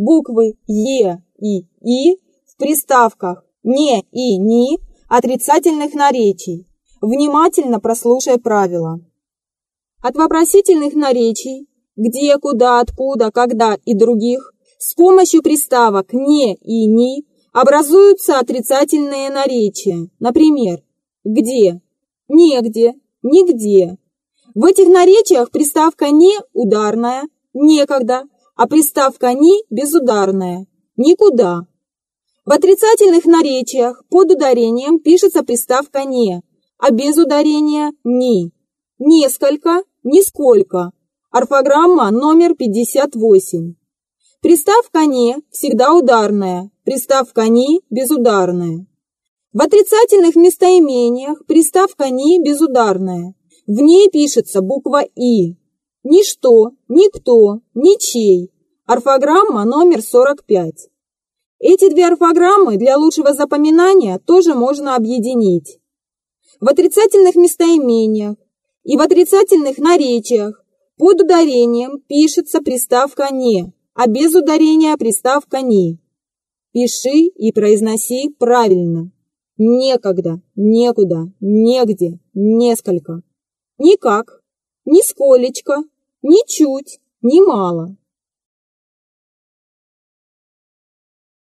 буквы «е» и «и» в приставках «не» и «ни» отрицательных наречий. Внимательно прослушай правила. От вопросительных наречий «где», «куда», «откуда», «когда» и других с помощью приставок «не» и «ни» образуются отрицательные наречия. Например, «где», «негде», «нигде». В этих наречиях приставка «не» ударная, «некогда», а приставка «ни» безударная, «никуда». В отрицательных наречиях под ударением пишется приставка «не», а без ударения «ни». Несколько, нисколько. Орфограмма номер 58. Приставка «не» всегда ударная, приставка «ни» безударная. В отрицательных местоимениях приставка «ни» безударная. В ней пишется буква «и». Ничто, никто, ничей. Орфограмма номер 45. Эти две орфограммы для лучшего запоминания тоже можно объединить. В отрицательных местоимениях и в отрицательных наречиях под ударением пишется приставка «не», а без ударения приставка «ни». Пиши и произноси правильно. Некогда, некуда, негде, несколько. Никак, нисколечко, ничуть, немало.